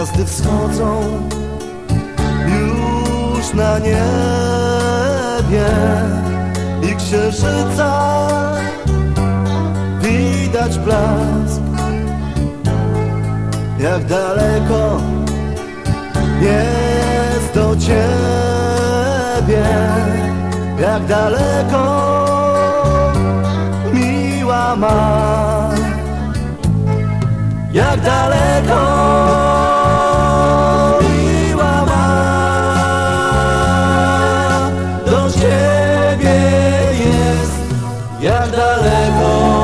Gwiazdy wschodzą już na niebie i księżyca widać blask. Jak daleko jest do ciebie, jak daleko miła ma, jak daleko ciebie jest, jak daleko.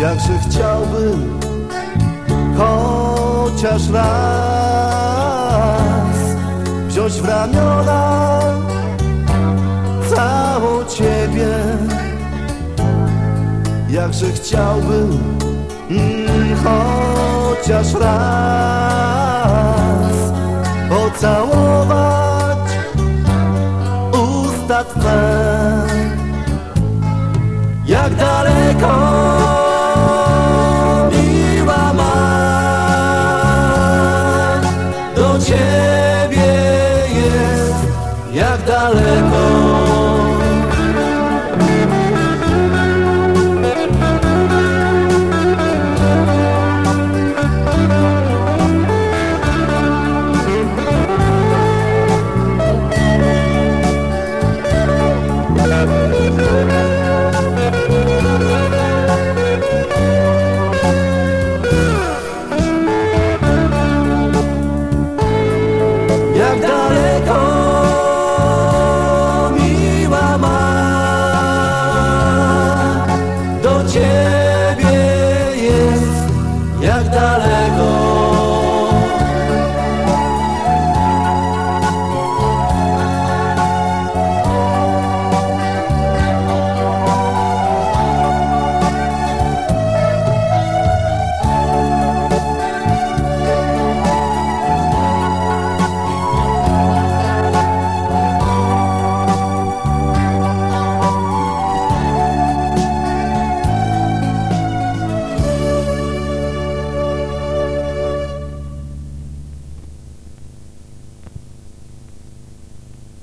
Jakże chciałbym chociaż raz wziąć w ramiona Jakże chciałbym mm, chociaż raz pocałować usta Twe. Jak daleko jak dalej.